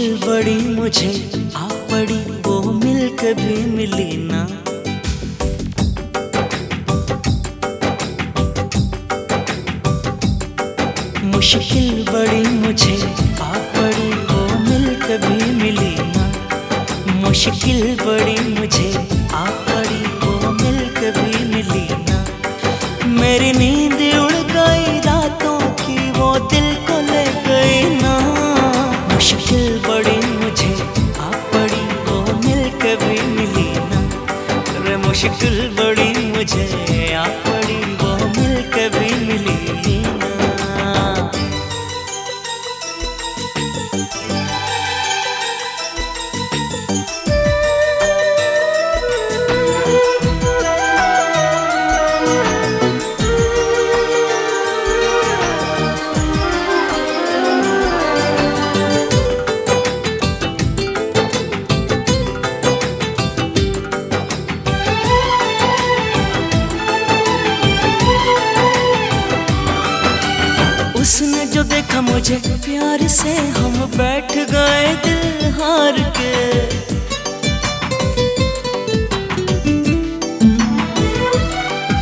बड़ी मुझे आ पड़ी, वो मिल कभी मिली ना। मुश्किल बड़ी मुझे आ पड़ी, वो मिल कभी मिली ना। मुश्किल बड़ी मुझे आ पड़ी, वो मिल कभी मिली ना। मेरी नींद उड़ मुश्किल बड़ी मुझे आ देखा मुझे, प्यार से हम बैठ गए दिल हार के।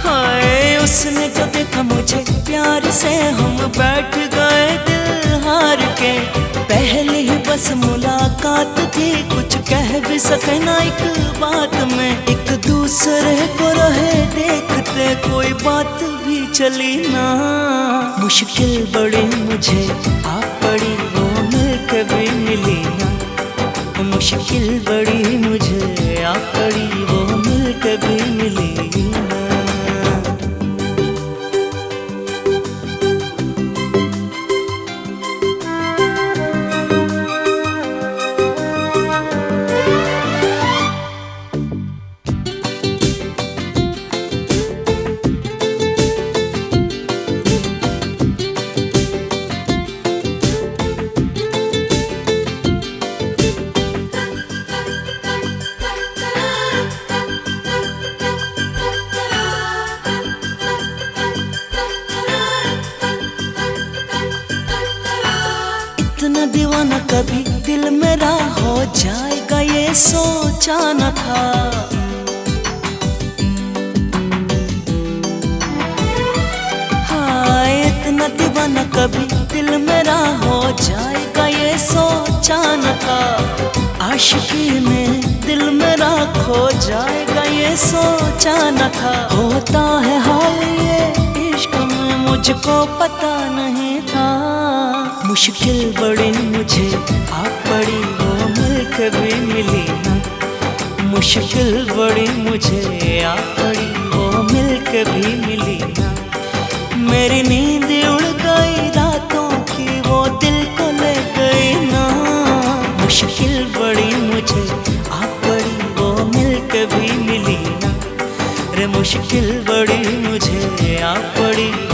हाय, उसने जो देखा मुझे, प्यार से हम बैठ गए दिल हार के। बस मुलाकात थी, कुछ कह भी सके ना एक बात में। एक दूसरे को रहे देखते, कोई बात भी चली ना। मुश्किल बड़ी मुझे आप पड़ी वो कभी मिली ना। मुश्किल बड़ी मुझे कभी दिल मेरा हो जाएगा ये सोचा न था। हाय इतना दीवाना कभी दिल मेरा हो जाएगा ये सोचा न था। आशिकी में दिल मेरा खो जाएगा ये सोचा न था। होता है हाल ये इश्क में मुझको पता नहीं था। मुश्किल बड़ी मुझे आ पड़ी वो मिल कभी मिली ना। मुश्किल बड़ी मुझे आ पड़ी वो मिल कभी मिली ना। मेरी नींद उड़ गई रातों की, वो दिल को ले गई ना। मुश्किल बड़ी मुझे आ पड़ी वो मिल कभी मिली ना। रे मुश्किल बड़ी मुझे आ पड़ी